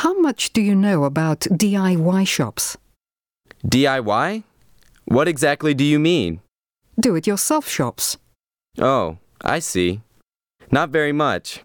How much do you know about DIY shops? DIY? What exactly do you mean? Do it yourself shops. Oh, I see. Not very much.